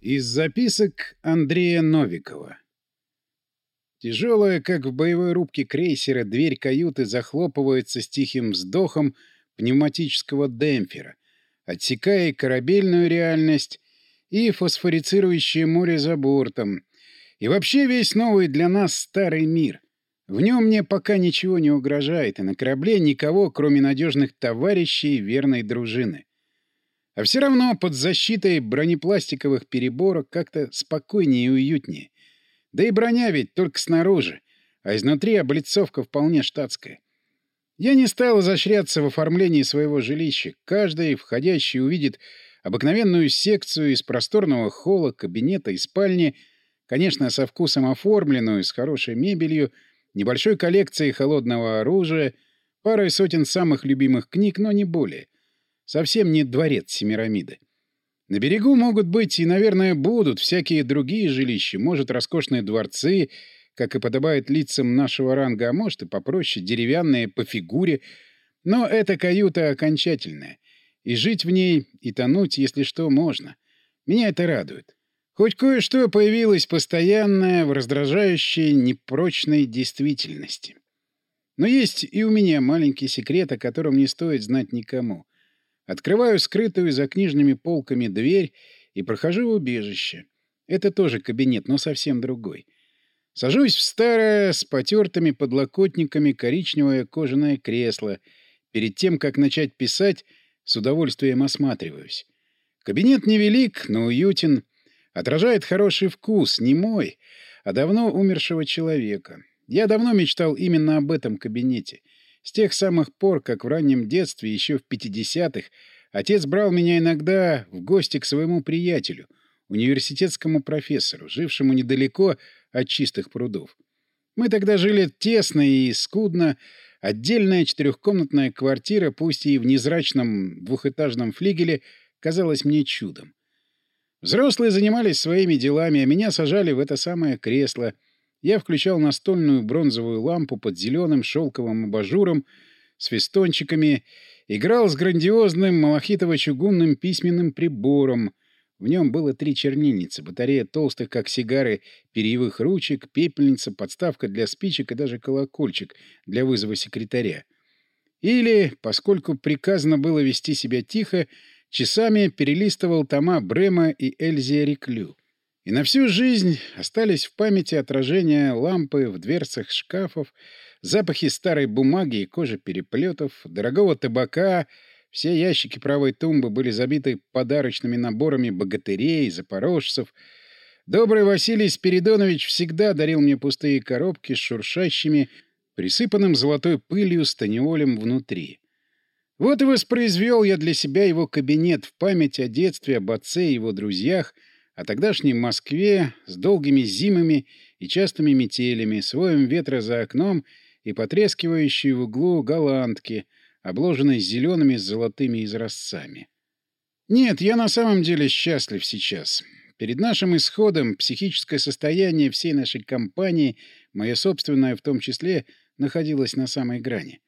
Из записок Андрея Новикова. Тяжелая, как в боевой рубке крейсера, дверь каюты захлопывается с тихим вздохом пневматического демпфера, отсекая корабельную реальность и фосфорицирующее море за бортом, и вообще весь новый для нас старый мир. В нем мне пока ничего не угрожает, и на корабле никого, кроме надежных товарищей верной дружины. А все равно под защитой бронепластиковых переборок как-то спокойнее и уютнее. Да и броня ведь только снаружи, а изнутри облицовка вполне штатская. Я не стал изощряться в оформлении своего жилища. Каждый входящий увидит обыкновенную секцию из просторного холла, кабинета и спальни, конечно, со вкусом оформленную, с хорошей мебелью, небольшой коллекцией холодного оружия, парой сотен самых любимых книг, но не более — Совсем не дворец Семирамиды. На берегу могут быть и, наверное, будут всякие другие жилища, может, роскошные дворцы, как и подобает лицам нашего ранга, а может и попроще, деревянные, по фигуре. Но эта каюта окончательная. И жить в ней, и тонуть, если что, можно. Меня это радует. Хоть кое-что появилось постоянное в раздражающей, непрочной действительности. Но есть и у меня маленький секрет, о котором не стоит знать никому. Открываю скрытую за книжными полками дверь и прохожу в убежище. Это тоже кабинет, но совсем другой. Сажусь в старое, с потертыми подлокотниками коричневое кожаное кресло. Перед тем, как начать писать, с удовольствием осматриваюсь. Кабинет невелик, но уютен. Отражает хороший вкус, не мой, а давно умершего человека. Я давно мечтал именно об этом кабинете — с тех самых пор, как в раннем детстве, еще в 50-х, отец брал меня иногда в гости к своему приятелю, университетскому профессору, жившему недалеко от чистых прудов. Мы тогда жили тесно и скудно, отдельная четырехкомнатная квартира, пусть и в незрачном двухэтажном флигеле, казалась мне чудом. Взрослые занимались своими делами, а меня сажали в это самое кресло — я включал настольную бронзовую лампу под зеленым шелковым абажуром с фестончиками, играл с грандиозным малахитово-чугунным письменным прибором. В нем было три чернильницы, батарея толстых, как сигары, перьевых ручек, пепельница, подставка для спичек и даже колокольчик для вызова секретаря. Или, поскольку приказано было вести себя тихо, часами перелистывал тома Брема и Эльзия Реклю. И на всю жизнь остались в памяти отражения лампы в дверцах шкафов, запахи старой бумаги и кожи переплетов, дорогого табака. Все ящики правой тумбы были забиты подарочными наборами богатырей, запорожцев. Добрый Василий Спиридонович всегда дарил мне пустые коробки с шуршащими, присыпанным золотой пылью станиолем внутри. Вот и воспроизвел я для себя его кабинет в память о детстве, об отце и его друзьях — о тогдашней Москве с долгими зимами и частыми метелями, своем ветра за окном и потрескивающей в углу голландки, обложенной зелеными с золотыми изразцами. Нет, я на самом деле счастлив сейчас. Перед нашим исходом психическое состояние всей нашей компании, мое собственное в том числе, находилось на самой грани.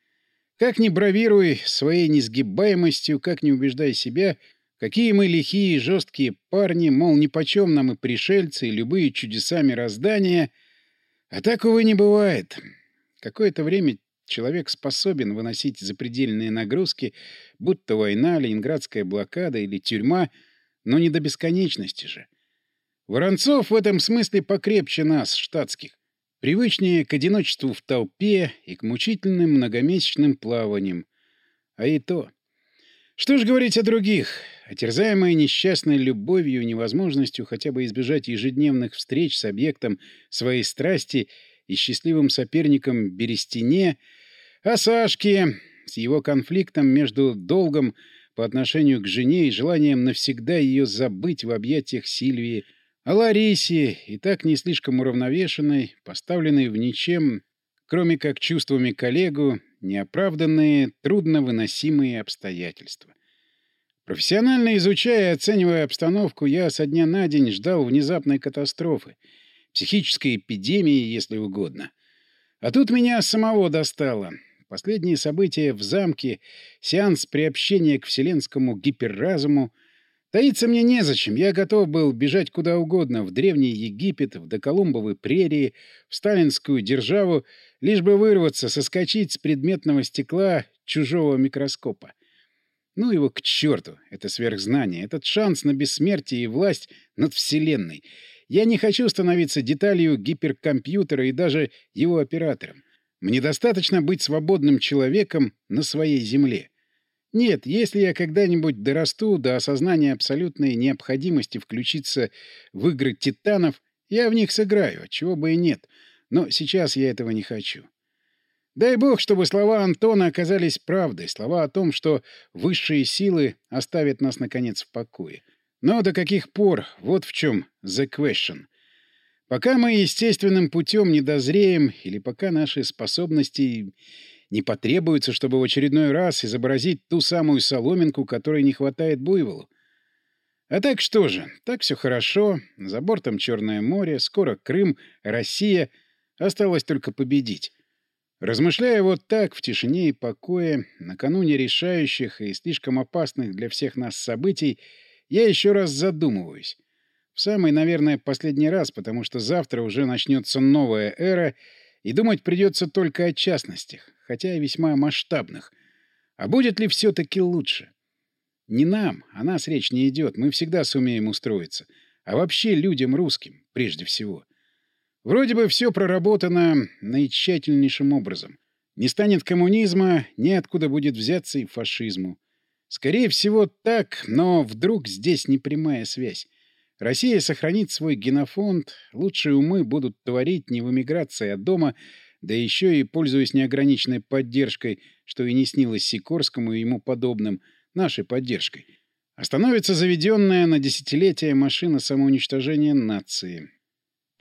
Как ни бравируй своей несгибаемостью, как ни убеждай себя — Какие мы лихие, жесткие парни, мол, нипочем нам и пришельцы, и любые чудеса мироздания. А так, увы, не бывает. Какое-то время человек способен выносить запредельные нагрузки, будто война, ленинградская блокада или тюрьма, но не до бесконечности же. Воронцов в этом смысле покрепче нас, штатских. Привычнее к одиночеству в толпе и к мучительным многомесячным плаваниям. А и то... Что ж говорить о других? Отерзаемая несчастной любовью и невозможностью хотя бы избежать ежедневных встреч с объектом своей страсти и счастливым соперником Берестине, а Сашке с его конфликтом между долгом по отношению к жене и желанием навсегда ее забыть в объятиях Сильвии, о Ларисе, и так не слишком уравновешенной, поставленной в ничем, кроме как чувствами коллегу, неоправданные, трудновыносимые обстоятельства. Профессионально изучая и оценивая обстановку, я со дня на день ждал внезапной катастрофы, психической эпидемии, если угодно. А тут меня самого достало. Последние события в замке, сеанс приобщения к вселенскому гиперразуму, Таиться мне незачем. Я готов был бежать куда угодно, в Древний Египет, в доколумбовые прерии, в сталинскую державу, лишь бы вырваться, соскочить с предметного стекла чужого микроскопа. Ну его к черту, это сверхзнание, этот шанс на бессмертие и власть над Вселенной. Я не хочу становиться деталью гиперкомпьютера и даже его оператором. Мне достаточно быть свободным человеком на своей земле. Нет, если я когда-нибудь дорасту до осознания абсолютной необходимости включиться в игры титанов, я в них сыграю, чего бы и нет. Но сейчас я этого не хочу. Дай бог, чтобы слова Антона оказались правдой, слова о том, что высшие силы оставят нас, наконец, в покое. Но до каких пор? Вот в чем the question. Пока мы естественным путем не дозреем, или пока наши способности не потребуется, чтобы в очередной раз изобразить ту самую соломинку, которой не хватает буйволу. А так что же, так все хорошо, за бортом Черное море, скоро Крым, Россия, осталось только победить. Размышляя вот так, в тишине и покое, накануне решающих и слишком опасных для всех нас событий, я еще раз задумываюсь. В самый, наверное, последний раз, потому что завтра уже начнется новая эра, и думать придется только о частностях, хотя и весьма масштабных. А будет ли все-таки лучше? Не нам, о нас речь не идет, мы всегда сумеем устроиться. А вообще людям русским, прежде всего. Вроде бы все проработано наитщательнейшим образом. Не станет коммунизма, неоткуда будет взяться и фашизму. Скорее всего, так, но вдруг здесь непрямая связь. Россия сохранит свой генофонд, лучшие умы будут творить не в эмиграции, а дома, да еще и, пользуясь неограниченной поддержкой, что и не снилось Сикорскому и ему подобным, нашей поддержкой, остановится заведенная на десятилетия машина самоуничтожения нации.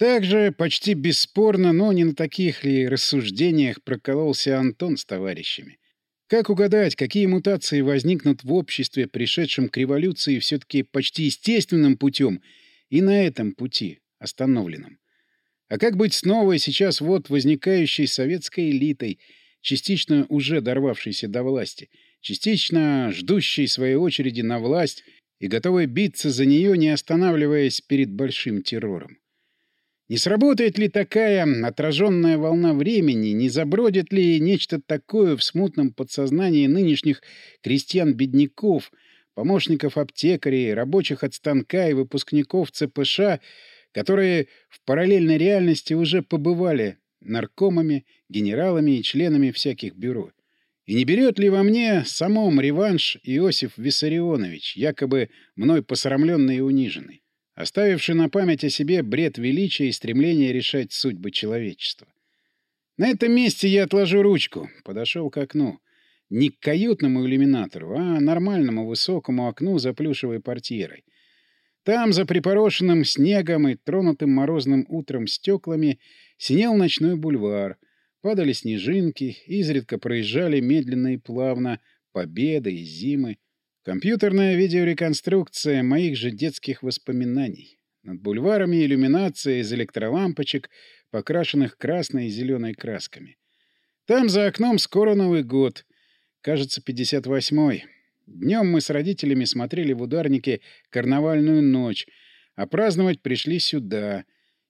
Также, почти бесспорно, но не на таких ли рассуждениях прокололся Антон с товарищами. Как угадать, какие мутации возникнут в обществе, пришедшем к революции все-таки почти естественным путем, и на этом пути, остановленном? А как быть с новой, сейчас вот возникающей советской элитой, частично уже дорвавшейся до власти, частично ждущей своей очереди на власть и готовой биться за нее, не останавливаясь перед большим террором? Не сработает ли такая отраженная волна времени, не забродит ли нечто такое в смутном подсознании нынешних крестьян-бедняков, помощников аптекарей, рабочих от станка и выпускников ЦПШ, которые в параллельной реальности уже побывали наркомами, генералами и членами всяких бюро. И не берет ли во мне самом реванш Иосиф Виссарионович, якобы мной посрамленный и униженный, оставивший на память о себе бред величия и стремление решать судьбы человечества? На этом месте я отложу ручку, подошел к окну. Не к каютному иллюминатору, а нормальному высокому окну за плюшевой портьерой. Там, за припорошенным снегом и тронутым морозным утром стеклами, синел ночной бульвар. Падали снежинки, изредка проезжали медленно и плавно победы и зимы. Компьютерная видеореконструкция моих же детских воспоминаний. Над бульварами иллюминация из электролампочек, покрашенных красной и зеленой красками. Там за окном скоро Новый год. Кажется, 58-й. Днем мы с родителями смотрели в ударнике «Карнавальную ночь», а праздновать пришли сюда.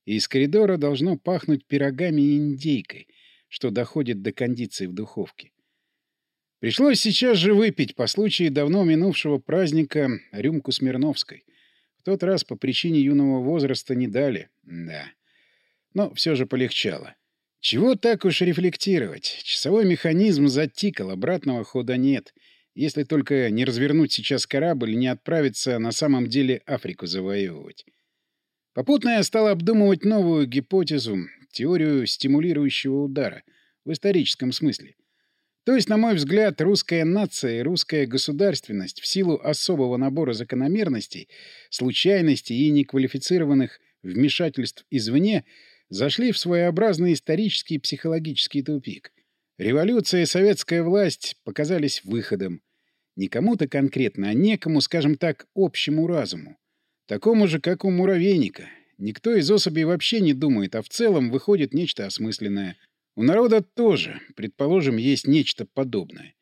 И из коридора должно пахнуть пирогами и индейкой, что доходит до кондиции в духовке. Пришлось сейчас же выпить по случаю давно минувшего праздника рюмку Смирновской. В тот раз по причине юного возраста не дали, да. Но все же полегчало. Чего так уж рефлектировать? Часовой механизм затикал, обратного хода нет — если только не развернуть сейчас корабль не отправиться на самом деле Африку завоевывать. Попутно я стал обдумывать новую гипотезу, теорию стимулирующего удара, в историческом смысле. То есть, на мой взгляд, русская нация и русская государственность в силу особого набора закономерностей, случайностей и неквалифицированных вмешательств извне зашли в своеобразный исторический и психологический тупик — Революция и советская власть показались выходом. Не кому-то конкретно, а некому, скажем так, общему разуму. Такому же, как у муравейника. Никто из особей вообще не думает, а в целом выходит нечто осмысленное. У народа тоже, предположим, есть нечто подобное.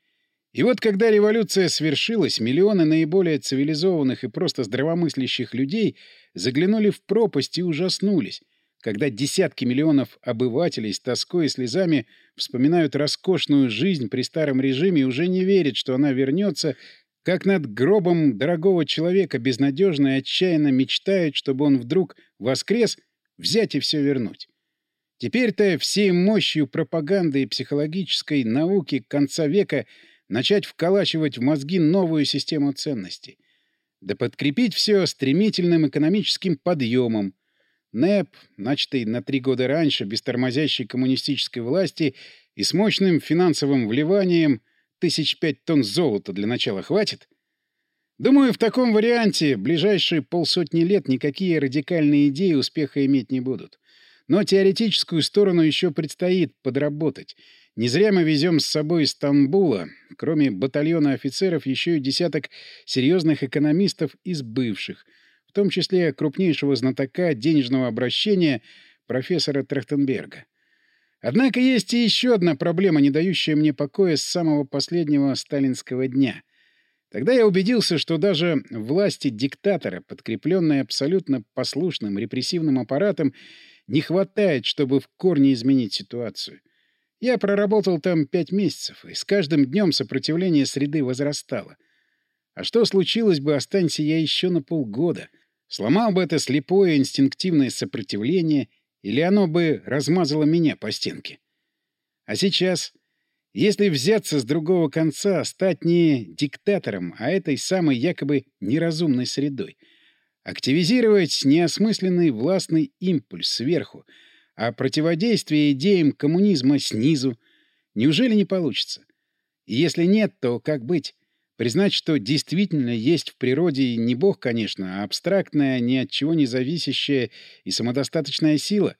И вот когда революция свершилась, миллионы наиболее цивилизованных и просто здравомыслящих людей заглянули в пропасть и ужаснулись, когда десятки миллионов обывателей с тоской и слезами вспоминают роскошную жизнь при старом режиме и уже не верят, что она вернется, как над гробом дорогого человека безнадежно и отчаянно мечтают, чтобы он вдруг воскрес, взять и все вернуть. Теперь-то всей мощью пропаганды и психологической науки конца века начать вколачивать в мозги новую систему ценностей. Да подкрепить все стремительным экономическим подъемом. НЭП, начатый на три года раньше, без тормозящей коммунистической власти и с мощным финансовым вливанием, тысяч пять тонн золота для начала хватит? Думаю, в таком варианте ближайшие полсотни лет никакие радикальные идеи успеха иметь не будут. Но теоретическую сторону еще предстоит подработать. Не зря мы везем с собой из Стамбула, кроме батальона офицеров, еще и десяток серьезных экономистов из бывших, в том числе крупнейшего знатока денежного обращения профессора Трахтенберга. Однако есть и еще одна проблема, не дающая мне покоя с самого последнего сталинского дня. Тогда я убедился, что даже власти диктатора, подкрепленные абсолютно послушным репрессивным аппаратом, не хватает, чтобы в корне изменить ситуацию. Я проработал там пять месяцев, и с каждым днем сопротивление среды возрастало. А что случилось бы, останься я еще на полгода? Сломал бы это слепое инстинктивное сопротивление, или оно бы размазало меня по стенке? А сейчас, если взяться с другого конца, стать не диктатором, а этой самой якобы неразумной средой — Активизировать неосмысленный властный импульс сверху, а противодействие идеям коммунизма снизу. Неужели не получится? И если нет, то как быть? Признать, что действительно есть в природе не бог, конечно, а абстрактная, ни от чего не зависящая и самодостаточная сила?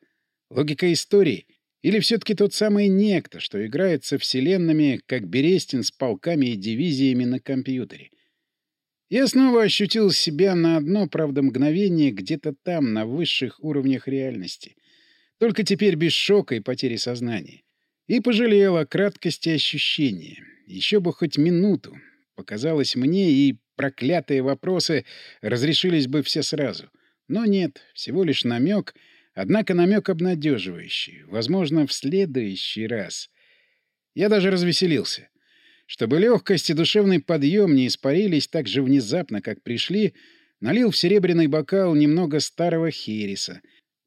Логика истории? Или все-таки тот самый некто, что играет со вселенными, как Берестин с полками и дивизиями на компьютере? Я снова ощутил себя на одно, правда, мгновение где-то там, на высших уровнях реальности. Только теперь без шока и потери сознания. И пожалел о краткости ощущения. Еще бы хоть минуту. Показалось мне, и проклятые вопросы разрешились бы все сразу. Но нет, всего лишь намек, однако намек обнадеживающий. Возможно, в следующий раз. Я даже развеселился. Чтобы легкость и душевный подъем не испарились так же внезапно, как пришли, налил в серебряный бокал немного старого хереса.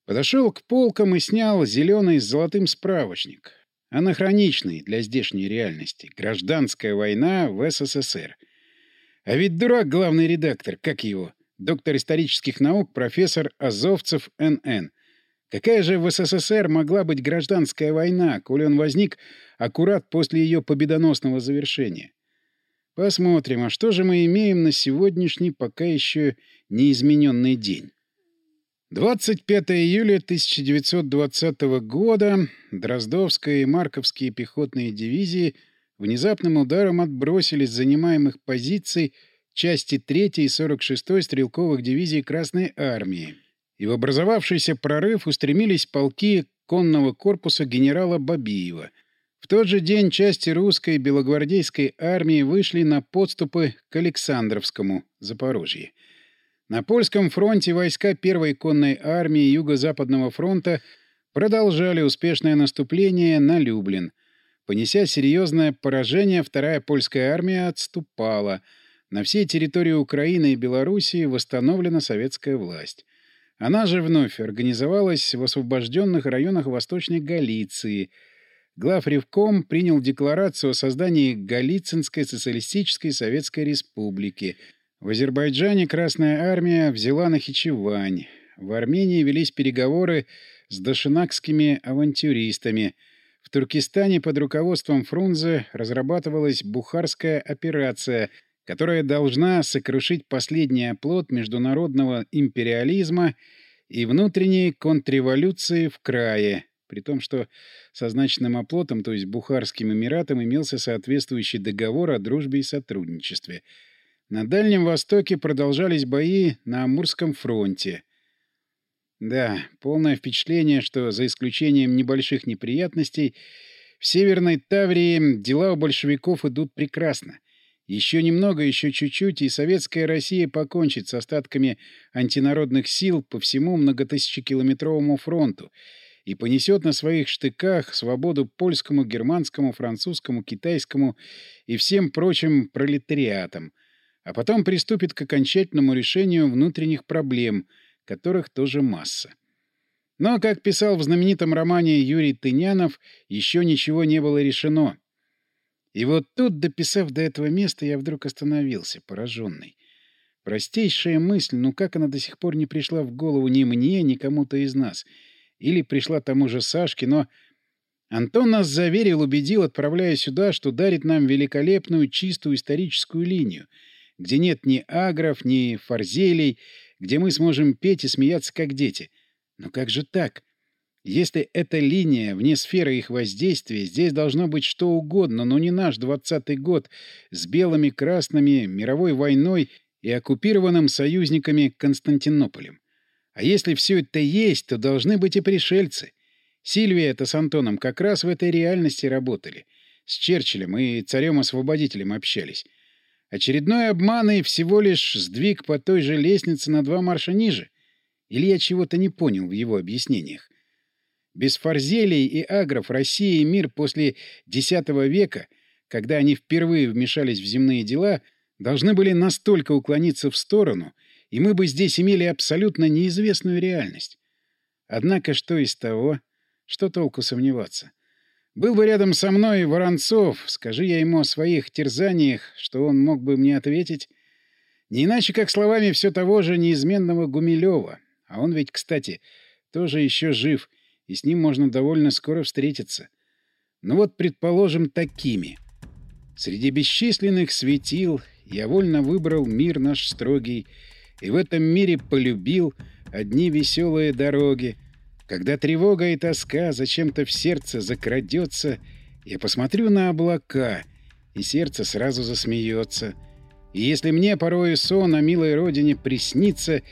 Подошел к полкам и снял зеленый с золотым справочник. Анахроничный для здешней реальности. Гражданская война в СССР. А ведь дурак главный редактор, как его? Доктор исторических наук, профессор Азовцев Н.Н. Какая же в СССР могла быть гражданская война, коли он возник аккурат после ее победоносного завершения? Посмотрим, а что же мы имеем на сегодняшний пока еще неизмененный день? 25 июля 1920 года Дроздовская и Марковские пехотные дивизии внезапным ударом отбросили с занимаемых позиций части 3 и 46 стрелковых дивизий Красной Армии и в образовавшийся прорыв устремились полки конного корпуса генерала Бабиева. В тот же день части русской белогвардейской армии вышли на подступы к Александровскому, Запорожье. На польском фронте войска первой конной армии Юго-Западного фронта продолжали успешное наступление на Люблин. Понеся серьезное поражение, вторая польская армия отступала. На всей территории Украины и Белоруссии восстановлена советская власть. Она же вновь организовалась в освобожденных районах Восточной Галиции. Главревком принял декларацию о создании Галицинской социалистической советской республики. В Азербайджане Красная армия взяла Нахичевань. В Армении велись переговоры с дошинакскими авантюристами. В Туркестане под руководством Фрунзе разрабатывалась Бухарская операция — которая должна сокрушить последний оплот международного империализма и внутренней контрреволюции в крае, при том, что со значным оплотом, то есть Бухарским Эмиратом, имелся соответствующий договор о дружбе и сотрудничестве. На Дальнем Востоке продолжались бои на Амурском фронте. Да, полное впечатление, что за исключением небольших неприятностей В Северной Таврии дела у большевиков идут прекрасно. Еще немного, еще чуть-чуть, и советская Россия покончит с остатками антинародных сил по всему многотысячекилометровому фронту и понесет на своих штыках свободу польскому, германскому, французскому, китайскому и всем прочим пролетариатам, а потом приступит к окончательному решению внутренних проблем, которых тоже масса. Но, как писал в знаменитом романе Юрий Тынянов, еще ничего не было решено. И вот тут, дописав до этого места, я вдруг остановился, пораженный. Простейшая мысль, ну как она до сих пор не пришла в голову ни мне, ни кому-то из нас. Или пришла тому же Сашке, но... Антон нас заверил, убедил, отправляя сюда, что дарит нам великолепную чистую историческую линию, где нет ни агров, ни фарзелей, где мы сможем петь и смеяться, как дети. Но как же так? Если эта линия вне сферы их воздействия, здесь должно быть что угодно, но не наш двадцатый год с белыми, красными, мировой войной и оккупированным союзниками Константинополем. А если все это есть, то должны быть и пришельцы. Сильвия это с Антоном как раз в этой реальности работали. С Черчиллем и царем-освободителем общались. Очередной обман и всего лишь сдвиг по той же лестнице на два марша ниже. Или я чего-то не понял в его объяснениях. Без фарзелей и агров Россия и мир после X века, когда они впервые вмешались в земные дела, должны были настолько уклониться в сторону, и мы бы здесь имели абсолютно неизвестную реальность. Однако что из того? Что толку сомневаться? Был бы рядом со мной Воронцов, скажи я ему о своих терзаниях, что он мог бы мне ответить. Не иначе, как словами все того же неизменного Гумилева. А он ведь, кстати, тоже еще жив — и с ним можно довольно скоро встретиться. Ну вот, предположим, такими. Среди бесчисленных светил я вольно выбрал мир наш строгий, и в этом мире полюбил одни веселые дороги. Когда тревога и тоска зачем-то в сердце закрадется, я посмотрю на облака, и сердце сразу засмеется. И если мне порою сон о милой родине приснится,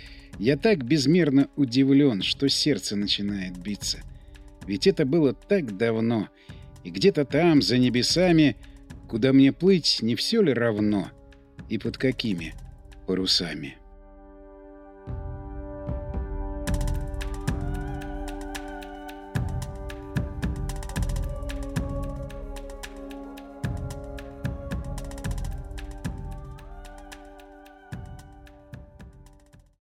я так безмерно удивлен, что сердце начинает биться. Ведь это было так давно, и где-то там, за небесами, куда мне плыть, не все ли равно, и под какими парусами».